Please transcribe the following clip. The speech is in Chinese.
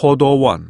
坡多湾